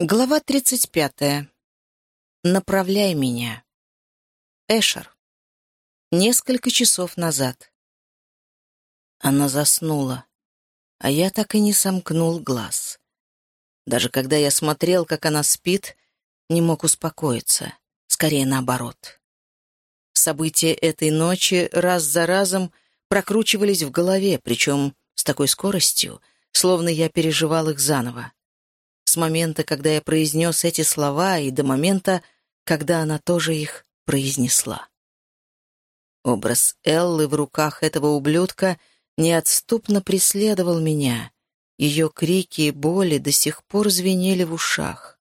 Глава 35. Направляй меня. Эшер. Несколько часов назад. Она заснула, а я так и не сомкнул глаз. Даже когда я смотрел, как она спит, не мог успокоиться, скорее наоборот. События этой ночи раз за разом прокручивались в голове, причем с такой скоростью, словно я переживал их заново момента, когда я произнес эти слова, и до момента, когда она тоже их произнесла. Образ Эллы в руках этого ублюдка неотступно преследовал меня. Ее крики и боли до сих пор звенели в ушах.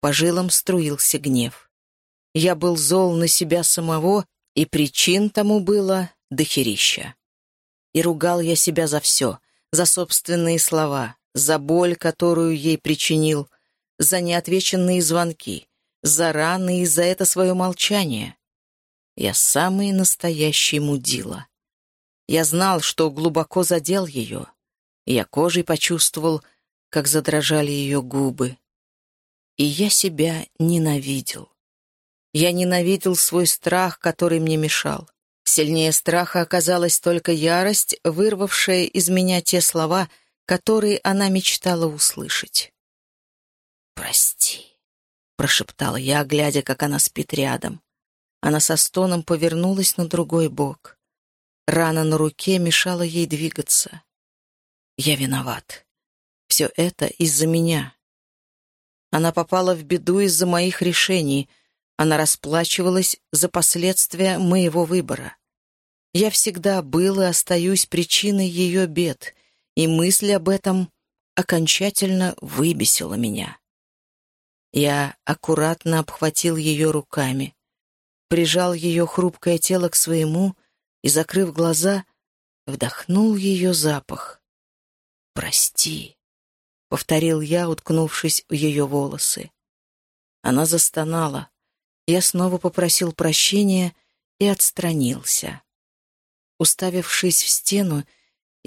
По жилам струился гнев. Я был зол на себя самого, и причин тому было дохерища. И ругал я себя за все, за собственные слова, за боль, которую ей причинил, за неотвеченные звонки, за раны и за это свое молчание. Я самый настоящий мудила. Я знал, что глубоко задел ее. Я кожей почувствовал, как задрожали ее губы. И я себя ненавидел. Я ненавидел свой страх, который мне мешал. Сильнее страха оказалась только ярость, вырвавшая из меня те слова — которые она мечтала услышать. «Прости», — прошептала я, глядя, как она спит рядом. Она со стоном повернулась на другой бок. Рана на руке мешала ей двигаться. Я виноват. Все это из-за меня. Она попала в беду из-за моих решений. Она расплачивалась за последствия моего выбора. Я всегда был и остаюсь причиной ее бед — и мысль об этом окончательно выбесила меня. Я аккуратно обхватил ее руками, прижал ее хрупкое тело к своему и, закрыв глаза, вдохнул ее запах. «Прости», — повторил я, уткнувшись в ее волосы. Она застонала. Я снова попросил прощения и отстранился. Уставившись в стену,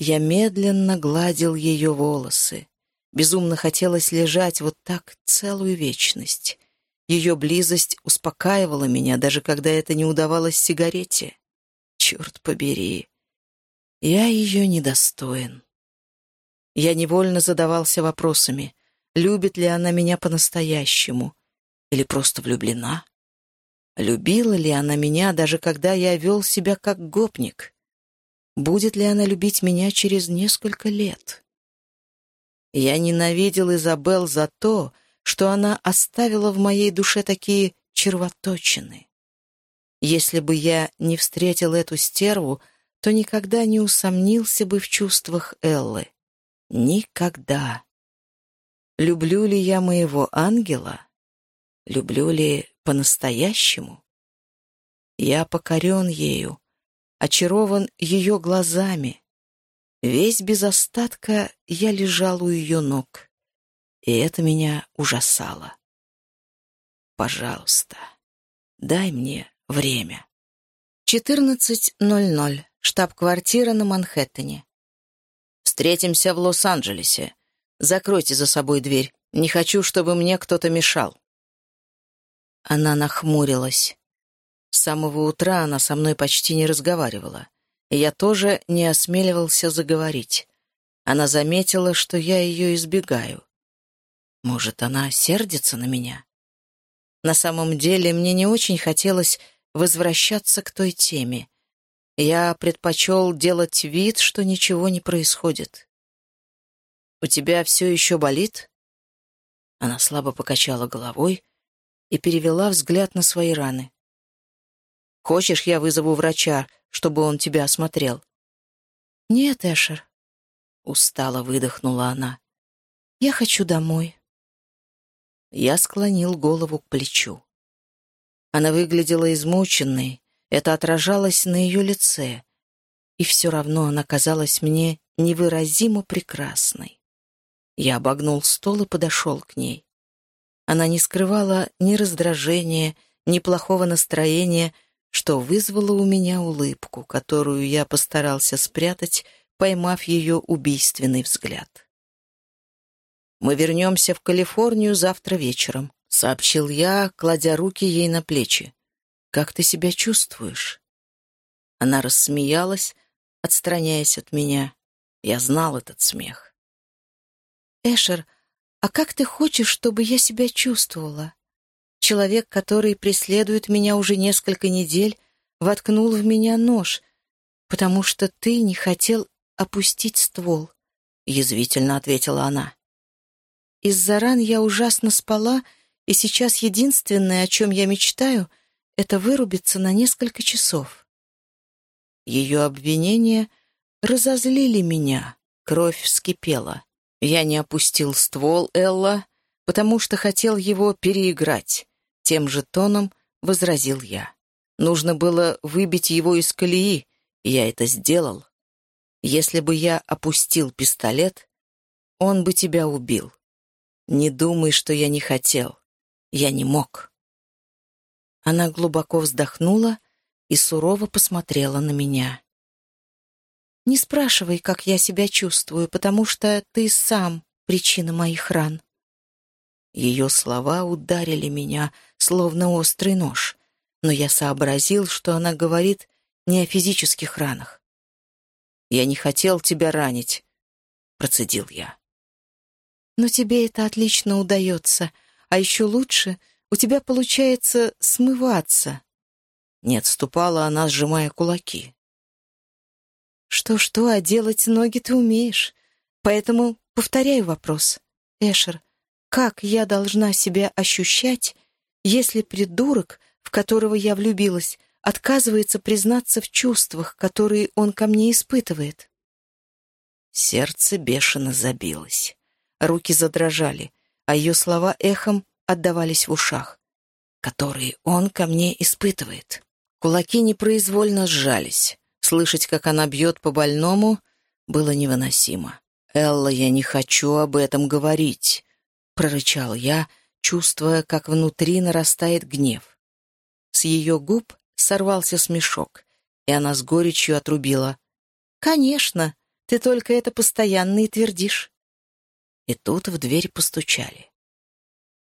я медленно гладил ее волосы. Безумно хотелось лежать вот так целую вечность. Ее близость успокаивала меня, даже когда это не удавалось сигарете. Черт побери, я ее недостоин. Я невольно задавался вопросами, любит ли она меня по-настоящему или просто влюблена. Любила ли она меня, даже когда я вел себя как гопник? Будет ли она любить меня через несколько лет? Я ненавидел Изабел за то, что она оставила в моей душе такие червоточины. Если бы я не встретил эту стерву, то никогда не усомнился бы в чувствах Эллы. Никогда. Люблю ли я моего ангела? Люблю ли по-настоящему? Я покорен ею, очарован ее глазами. Весь без остатка я лежал у ее ног, и это меня ужасало. Пожалуйста, дай мне время. 14.00. Штаб-квартира на Манхэттене. Встретимся в Лос-Анджелесе. Закройте за собой дверь. Не хочу, чтобы мне кто-то мешал. Она нахмурилась. С самого утра она со мной почти не разговаривала, и я тоже не осмеливался заговорить. Она заметила, что я ее избегаю. Может, она сердится на меня? На самом деле, мне не очень хотелось возвращаться к той теме. Я предпочел делать вид, что ничего не происходит. «У тебя все еще болит?» Она слабо покачала головой и перевела взгляд на свои раны. Хочешь, я вызову врача, чтобы он тебя осмотрел?» «Нет, Эшер», — устало выдохнула она. «Я хочу домой». Я склонил голову к плечу. Она выглядела измученной, это отражалось на ее лице, и все равно она казалась мне невыразимо прекрасной. Я обогнул стол и подошел к ней. Она не скрывала ни раздражения, ни плохого настроения, что вызвало у меня улыбку, которую я постарался спрятать, поймав ее убийственный взгляд. Мы вернемся в Калифорнию завтра вечером», — сообщил я, кладя руки ей на плечи. «Как ты себя чувствуешь?» Она рассмеялась, отстраняясь от меня. Я знал этот смех. «Эшер, а как ты хочешь, чтобы я себя чувствовала? Человек, который преследует меня уже несколько недель, воткнул в меня нож, потому что ты не хотел опустить ствол», — язвительно ответила она. «Из-за ран я ужасно спала, и сейчас единственное, о чем я мечтаю, это вырубиться на несколько часов». Ее обвинения разозлили меня, кровь вскипела. Я не опустил ствол Элла, потому что хотел его переиграть. Тем же тоном возразил я. Нужно было выбить его из колеи, и я это сделал. Если бы я опустил пистолет, он бы тебя убил. Не думай, что я не хотел. Я не мог. Она глубоко вздохнула и сурово посмотрела на меня. «Не спрашивай, как я себя чувствую, потому что ты сам причина моих ран». Ее слова ударили меня, словно острый нож но я сообразил, что она говорит не о физических ранах. «Я не хотел тебя ранить», — процедил я. «Но тебе это отлично удается, а еще лучше у тебя получается смываться». Не отступала она, сжимая кулаки. «Что-что, а делать ноги ты умеешь. Поэтому повторяю вопрос. Эшер, как я должна себя ощущать, если придурок в которого я влюбилась, отказывается признаться в чувствах, которые он ко мне испытывает. Сердце бешено забилось. Руки задрожали, а ее слова эхом отдавались в ушах, которые он ко мне испытывает. Кулаки непроизвольно сжались. Слышать, как она бьет по больному, было невыносимо. «Элла, я не хочу об этом говорить», — прорычал я, чувствуя, как внутри нарастает гнев. С ее губ сорвался смешок, и она с горечью отрубила. «Конечно, ты только это постоянно и твердишь». И тут в дверь постучали.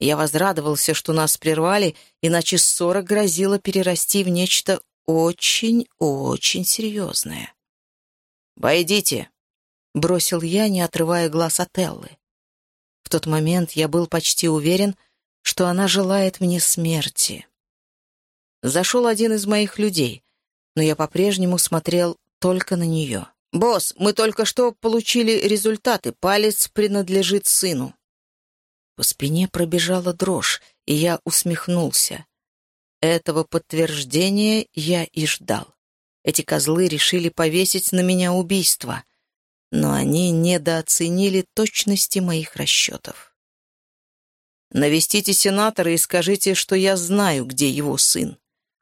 Я возрадовался, что нас прервали, иначе ссора грозила перерасти в нечто очень-очень серьезное. «Войдите», — бросил я, не отрывая глаз от Эллы. В тот момент я был почти уверен, что она желает мне смерти. Зашел один из моих людей, но я по-прежнему смотрел только на нее. «Босс, мы только что получили результаты. Палец принадлежит сыну». По спине пробежала дрожь, и я усмехнулся. Этого подтверждения я и ждал. Эти козлы решили повесить на меня убийство, но они недооценили точности моих расчетов. «Навестите сенатора и скажите, что я знаю, где его сын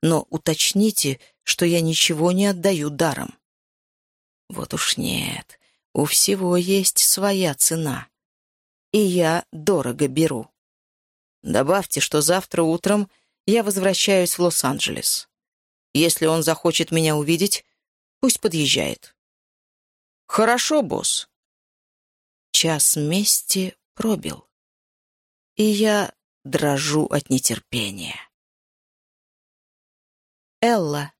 но уточните, что я ничего не отдаю даром. Вот уж нет, у всего есть своя цена. И я дорого беру. Добавьте, что завтра утром я возвращаюсь в Лос-Анджелес. Если он захочет меня увидеть, пусть подъезжает. Хорошо, босс. Час мести пробил. И я дрожу от нетерпения. Элла.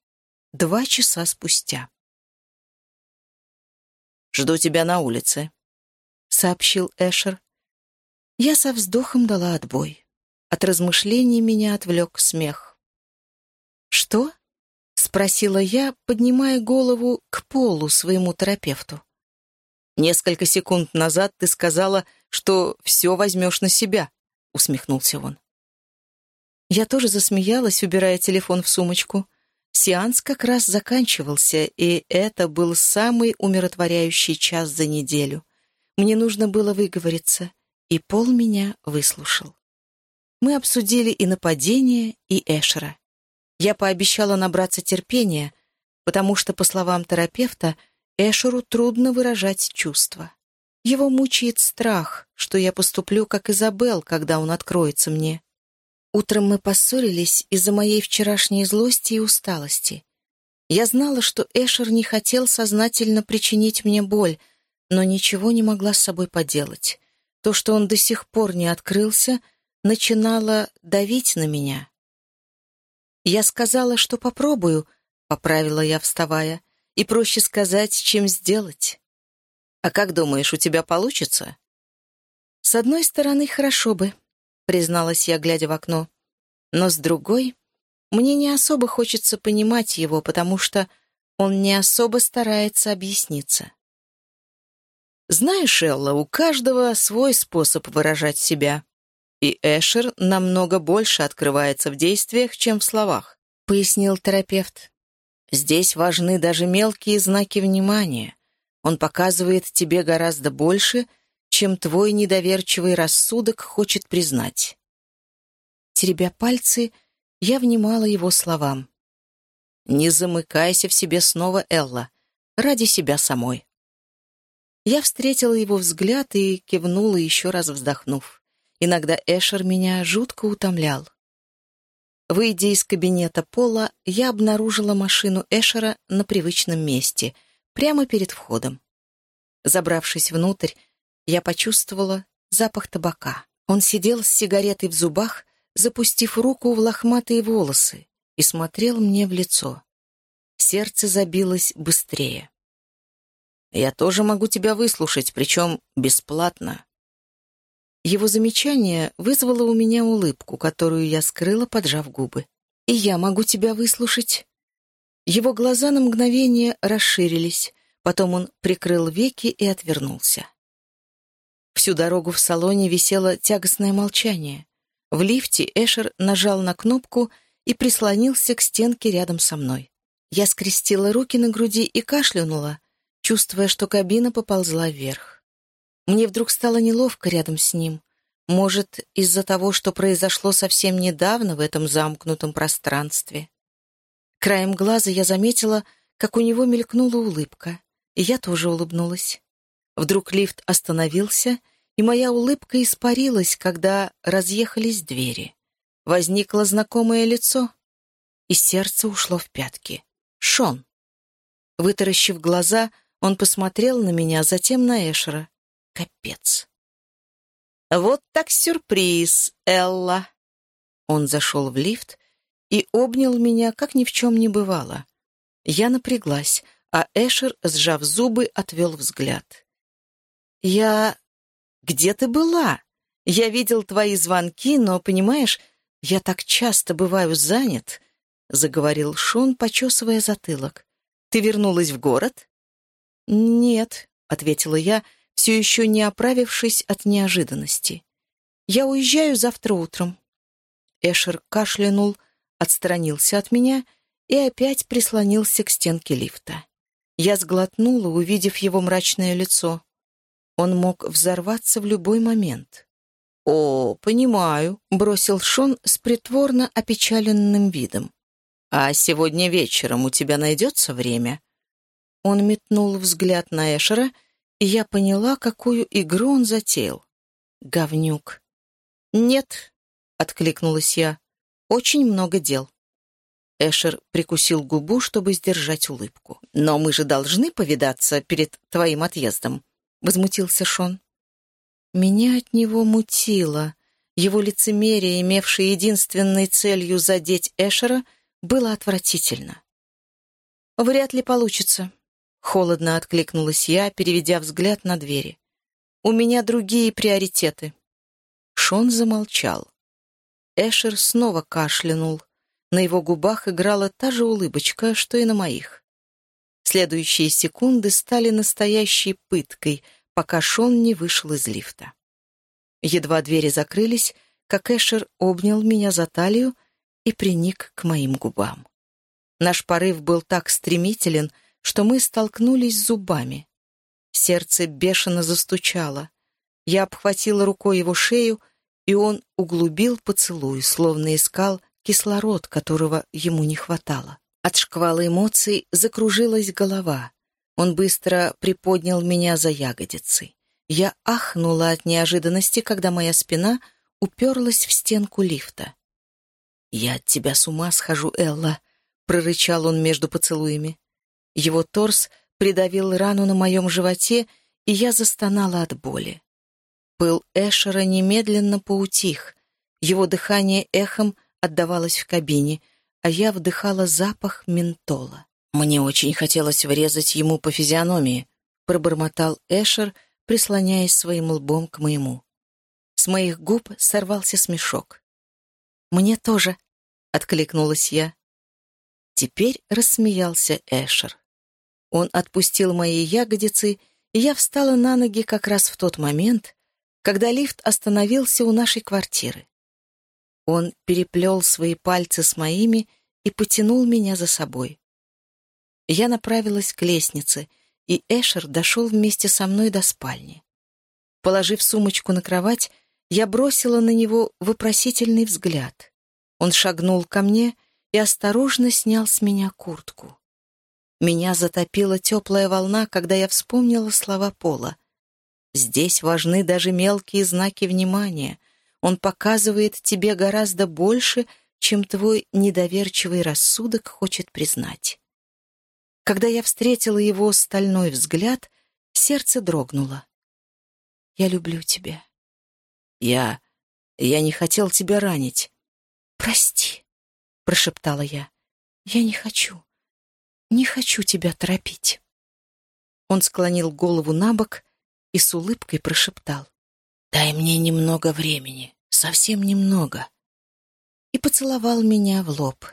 Два часа спустя. «Жду тебя на улице», — сообщил Эшер. Я со вздохом дала отбой. От размышлений меня отвлек смех. «Что?» — спросила я, поднимая голову к полу своему терапевту. «Несколько секунд назад ты сказала, что все возьмешь на себя», — усмехнулся он. Я тоже засмеялась, убирая телефон в сумочку. Сеанс как раз заканчивался, и это был самый умиротворяющий час за неделю. Мне нужно было выговориться, и Пол меня выслушал. Мы обсудили и нападение, и Эшера. Я пообещала набраться терпения, потому что, по словам терапевта, Эшеру трудно выражать чувства. Его мучает страх, что я поступлю, как Изабел, когда он откроется мне. Утром мы поссорились из-за моей вчерашней злости и усталости. Я знала, что Эшер не хотел сознательно причинить мне боль, но ничего не могла с собой поделать. То, что он до сих пор не открылся, начинало давить на меня. «Я сказала, что попробую», — поправила я, вставая, «и проще сказать, чем сделать». «А как думаешь, у тебя получится?» «С одной стороны, хорошо бы», — призналась я, глядя в окно. «Но с другой, мне не особо хочется понимать его, потому что он не особо старается объясниться». «Знаешь, Элла, у каждого свой способ выражать себя. И Эшер намного больше открывается в действиях, чем в словах», — пояснил терапевт. «Здесь важны даже мелкие знаки внимания. Он показывает тебе гораздо больше, чем твой недоверчивый рассудок хочет признать». Теребя пальцы, я внимала его словам. «Не замыкайся в себе снова, Элла, ради себя самой». Я встретила его взгляд и кивнула, еще раз вздохнув. Иногда Эшер меня жутко утомлял. Выйдя из кабинета Пола, я обнаружила машину Эшера на привычном месте, прямо перед входом. Забравшись внутрь, я почувствовала запах табака. Он сидел с сигаретой в зубах, запустив руку в лохматые волосы, и смотрел мне в лицо. Сердце забилось быстрее. Я тоже могу тебя выслушать, причем бесплатно». Его замечание вызвало у меня улыбку, которую я скрыла, поджав губы. «И я могу тебя выслушать». Его глаза на мгновение расширились, потом он прикрыл веки и отвернулся. Всю дорогу в салоне висело тягостное молчание. В лифте Эшер нажал на кнопку и прислонился к стенке рядом со мной. Я скрестила руки на груди и кашлянула, чувствуя, что кабина поползла вверх. Мне вдруг стало неловко рядом с ним. Может, из-за того, что произошло совсем недавно в этом замкнутом пространстве. Краем глаза я заметила, как у него мелькнула улыбка, и я тоже улыбнулась. Вдруг лифт остановился, и моя улыбка испарилась, когда разъехались двери. Возникло знакомое лицо, и сердце ушло в пятки. Шон. Вытаращив глаза, он посмотрел на меня, затем на Эшера. Капец. «Вот так сюрприз, Элла!» Он зашел в лифт и обнял меня, как ни в чем не бывало. Я напряглась, а Эшер, сжав зубы, отвел взгляд. «Я... Где ты была? Я видел твои звонки, но, понимаешь, я так часто бываю занят», — заговорил Шон, почесывая затылок. «Ты вернулась в город?» «Нет», — ответила я, все еще не оправившись от неожиданности. «Я уезжаю завтра утром». Эшер кашлянул, отстранился от меня и опять прислонился к стенке лифта. Я сглотнула, увидев его мрачное лицо. Он мог взорваться в любой момент. «О, понимаю», — бросил Шон с притворно опечаленным видом. «А сегодня вечером у тебя найдется время?» Он метнул взгляд на Эшера, и я поняла, какую игру он затеял. Говнюк. «Нет», — откликнулась я, — «очень много дел». Эшер прикусил губу, чтобы сдержать улыбку. «Но мы же должны повидаться перед твоим отъездом», — возмутился Шон. Меня от него мутило. Его лицемерие, имевшее единственной целью задеть Эшера, было отвратительно. «Вряд ли получится», Холодно откликнулась я, переведя взгляд на двери. «У меня другие приоритеты». Шон замолчал. Эшер снова кашлянул. На его губах играла та же улыбочка, что и на моих. Следующие секунды стали настоящей пыткой, пока Шон не вышел из лифта. Едва двери закрылись, как Эшер обнял меня за талию и приник к моим губам. Наш порыв был так стремителен — что мы столкнулись зубами. Сердце бешено застучало. Я обхватила рукой его шею, и он углубил поцелуй, словно искал кислород, которого ему не хватало. От шквала эмоций закружилась голова. Он быстро приподнял меня за ягодицы. Я ахнула от неожиданности, когда моя спина уперлась в стенку лифта. «Я от тебя с ума схожу, Элла», — прорычал он между поцелуями. Его торс придавил рану на моем животе, и я застонала от боли. Пыл Эшера немедленно поутих. Его дыхание эхом отдавалось в кабине, а я вдыхала запах ментола. «Мне очень хотелось врезать ему по физиономии», — пробормотал Эшер, прислоняясь своим лбом к моему. С моих губ сорвался смешок. «Мне тоже», — откликнулась я. Теперь рассмеялся Эшер. Он отпустил мои ягодицы, и я встала на ноги как раз в тот момент, когда лифт остановился у нашей квартиры. Он переплел свои пальцы с моими и потянул меня за собой. Я направилась к лестнице, и Эшер дошел вместе со мной до спальни. Положив сумочку на кровать, я бросила на него вопросительный взгляд. Он шагнул ко мне и осторожно снял с меня куртку. Меня затопила теплая волна, когда я вспомнила слова Пола. «Здесь важны даже мелкие знаки внимания. Он показывает тебе гораздо больше, чем твой недоверчивый рассудок хочет признать». Когда я встретила его стальной взгляд, сердце дрогнуло. «Я люблю тебя». «Я... я не хотел тебя ранить». «Прости», прошептала я. «Я не хочу, не хочу тебя торопить». Он склонил голову на бок и с улыбкой прошептал. «Дай мне немного времени, совсем немного». И поцеловал меня в лоб.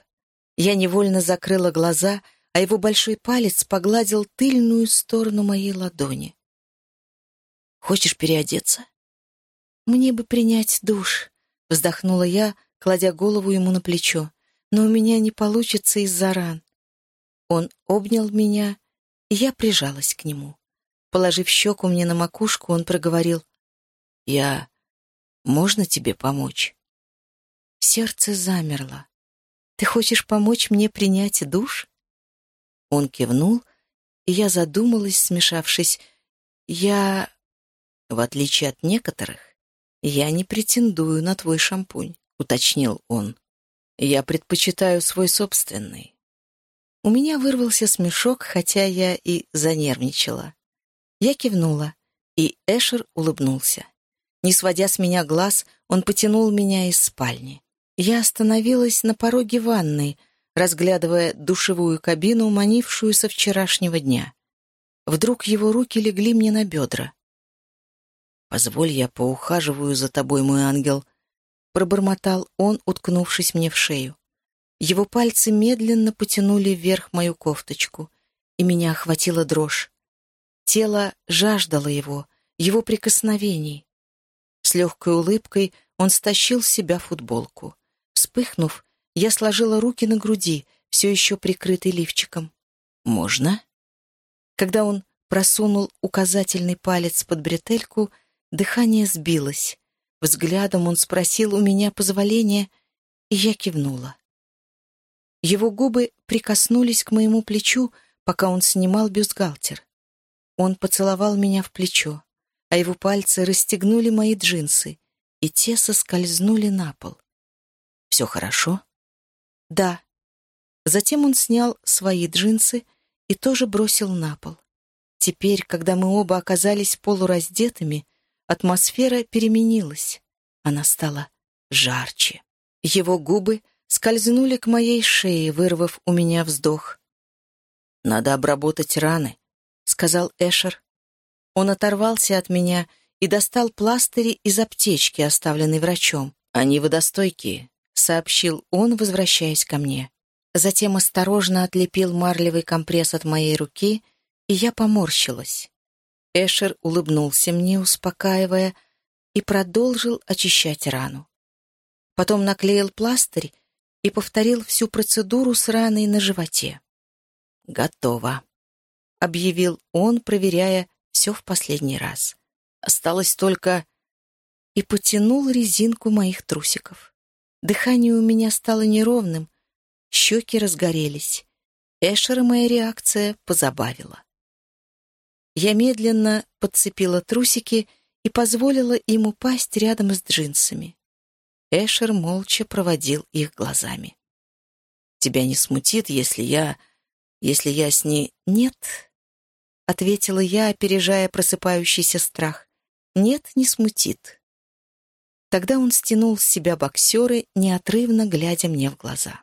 Я невольно закрыла глаза, а его большой палец погладил тыльную сторону моей ладони. «Хочешь переодеться?» «Мне бы принять душ», — вздохнула я, кладя голову ему на плечо но у меня не получится из-за ран. Он обнял меня, и я прижалась к нему. Положив щеку мне на макушку, он проговорил. «Я... Можно тебе помочь?» Сердце замерло. «Ты хочешь помочь мне принять душ?» Он кивнул, и я задумалась, смешавшись. «Я...» «В отличие от некоторых, я не претендую на твой шампунь», — уточнил он. Я предпочитаю свой собственный. У меня вырвался смешок, хотя я и занервничала. Я кивнула, и Эшер улыбнулся. Не сводя с меня глаз, он потянул меня из спальни. Я остановилась на пороге ванной, разглядывая душевую кабину, манившую со вчерашнего дня. Вдруг его руки легли мне на бедра. «Позволь, я поухаживаю за тобой, мой ангел», пробормотал он, уткнувшись мне в шею. Его пальцы медленно потянули вверх мою кофточку, и меня охватила дрожь. Тело жаждало его, его прикосновений. С легкой улыбкой он стащил с себя футболку. Вспыхнув, я сложила руки на груди, все еще прикрытый лифчиком. «Можно?» Когда он просунул указательный палец под бретельку, дыхание сбилось. Взглядом он спросил у меня позволения, и я кивнула. Его губы прикоснулись к моему плечу, пока он снимал бюстгальтер. Он поцеловал меня в плечо, а его пальцы расстегнули мои джинсы, и те соскользнули на пол. «Все хорошо?» «Да». Затем он снял свои джинсы и тоже бросил на пол. Теперь, когда мы оба оказались полураздетыми, Атмосфера переменилась. Она стала жарче. Его губы скользнули к моей шее, вырвав у меня вздох. «Надо обработать раны», — сказал Эшер. Он оторвался от меня и достал пластыри из аптечки, оставленной врачом. «Они водостойкие», — сообщил он, возвращаясь ко мне. Затем осторожно отлепил марлевый компресс от моей руки, и я поморщилась. Эшер улыбнулся мне, успокаивая, и продолжил очищать рану. Потом наклеил пластырь и повторил всю процедуру с раной на животе. «Готово», — объявил он, проверяя все в последний раз. «Осталось только...» И потянул резинку моих трусиков. Дыхание у меня стало неровным, щеки разгорелись. Эшера моя реакция позабавила. Я медленно подцепила трусики и позволила им упасть рядом с джинсами. Эшер молча проводил их глазами. «Тебя не смутит, если я... если я с ней...» «Нет», — ответила я, опережая просыпающийся страх. Нет, не смутит. Тогда он стянул с себя боксеры, неотрывно глядя мне в глаза.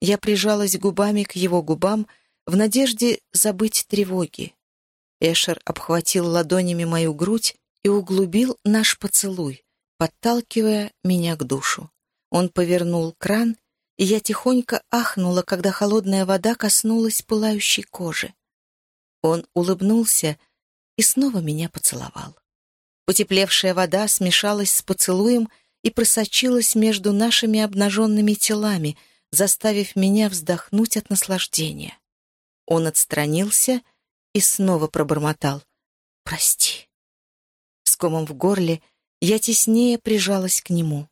Я прижалась губами к его губам в надежде забыть тревоги. Эшер обхватил ладонями мою грудь и углубил наш поцелуй, подталкивая меня к душу. Он повернул кран, и я тихонько ахнула, когда холодная вода коснулась пылающей кожи. Он улыбнулся и снова меня поцеловал. Потеплевшая вода смешалась с поцелуем и просочилась между нашими обнаженными телами, заставив меня вздохнуть от наслаждения. Он отстранился и снова пробормотал «Прости». С комом в горле я теснее прижалась к нему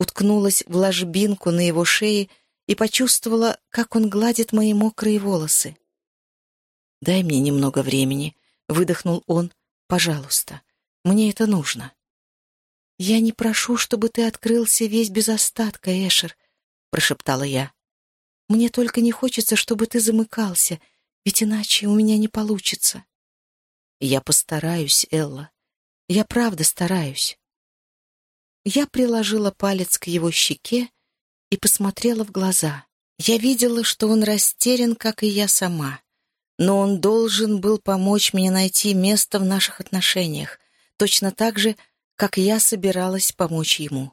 уткнулась в ложбинку на его шее и почувствовала, как он гладит мои мокрые волосы. «Дай мне немного времени», — выдохнул он. «Пожалуйста, мне это нужно». «Я не прошу, чтобы ты открылся весь без остатка, Эшер», — прошептала я. «Мне только не хочется, чтобы ты замыкался, ведь иначе у меня не получится». «Я постараюсь, Элла. Я правда стараюсь». Я приложила палец к его щеке и посмотрела в глаза. Я видела, что он растерян, как и я сама. Но он должен был помочь мне найти место в наших отношениях, точно так же, как я собиралась помочь ему.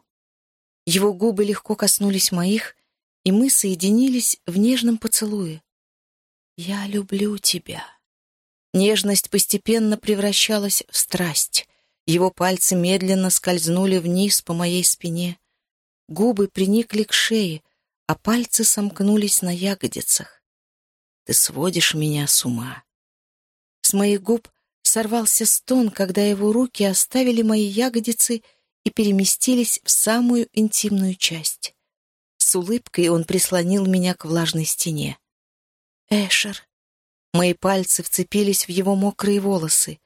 Его губы легко коснулись моих, и мы соединились в нежном поцелуе. «Я люблю тебя». Нежность постепенно превращалась в страсть. Его пальцы медленно скользнули вниз по моей спине. Губы приникли к шее, а пальцы сомкнулись на ягодицах. Ты сводишь меня с ума. С моих губ сорвался стон, когда его руки оставили мои ягодицы и переместились в самую интимную часть. С улыбкой он прислонил меня к влажной стене. «Эшер». Мои пальцы вцепились в его мокрые волосы.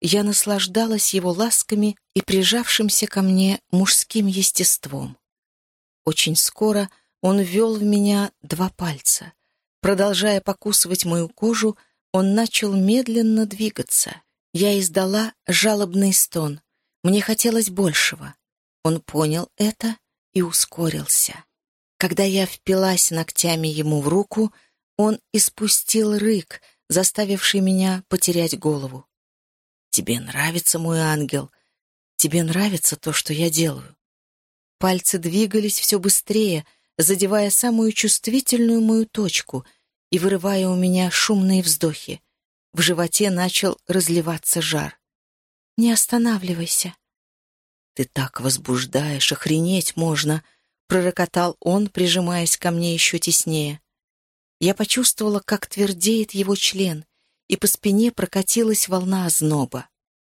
Я наслаждалась его ласками и прижавшимся ко мне мужским естеством. Очень скоро он ввел в меня два пальца. Продолжая покусывать мою кожу, он начал медленно двигаться. Я издала жалобный стон. Мне хотелось большего. Он понял это и ускорился. Когда я впилась ногтями ему в руку, он испустил рык, заставивший меня потерять голову. Тебе нравится мой ангел? Тебе нравится то, что я делаю?» Пальцы двигались все быстрее, задевая самую чувствительную мою точку и вырывая у меня шумные вздохи. В животе начал разливаться жар. «Не останавливайся». «Ты так возбуждаешь, охренеть можно!» — пророкотал он, прижимаясь ко мне еще теснее. Я почувствовала, как твердеет его член, и по спине прокатилась волна озноба.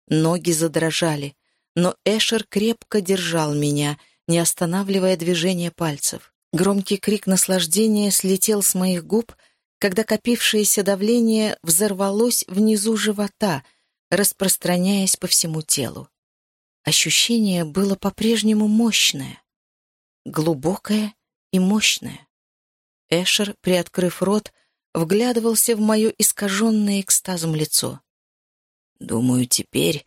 Ноги задрожали, но Эшер крепко держал меня, не останавливая движение пальцев. Громкий крик наслаждения слетел с моих губ, когда копившееся давление взорвалось внизу живота, распространяясь по всему телу. Ощущение было по-прежнему мощное, глубокое и мощное. Эшер, приоткрыв рот, вглядывался в мое искаженное экстазом лицо. «Думаю, теперь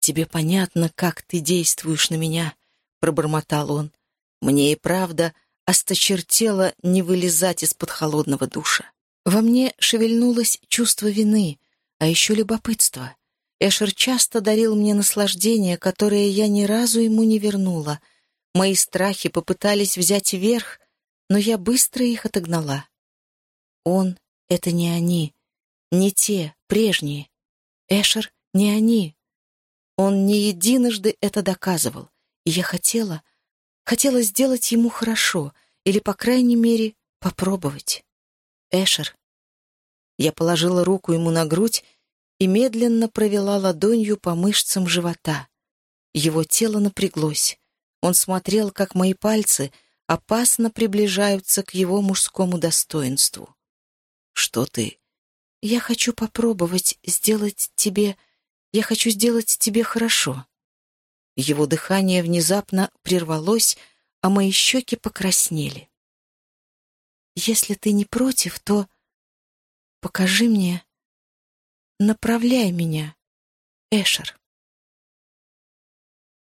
тебе понятно, как ты действуешь на меня», — пробормотал он. «Мне и правда осточертело не вылезать из-под холодного душа. Во мне шевельнулось чувство вины, а еще любопытство. Эшер часто дарил мне наслаждение, которое я ни разу ему не вернула. Мои страхи попытались взять верх, но я быстро их отогнала. Он — это не они, не те, прежние. Эшер — не они. Он не единожды это доказывал, и я хотела, хотела сделать ему хорошо, или, по крайней мере, попробовать. Эшер. Я положила руку ему на грудь и медленно провела ладонью по мышцам живота. Его тело напряглось. Он смотрел, как мои пальцы опасно приближаются к его мужскому достоинству. Что ты? Я хочу попробовать сделать тебе... Я хочу сделать тебе хорошо. Его дыхание внезапно прервалось, а мои щеки покраснели. Если ты не против, то покажи мне, направляй меня, Эшер.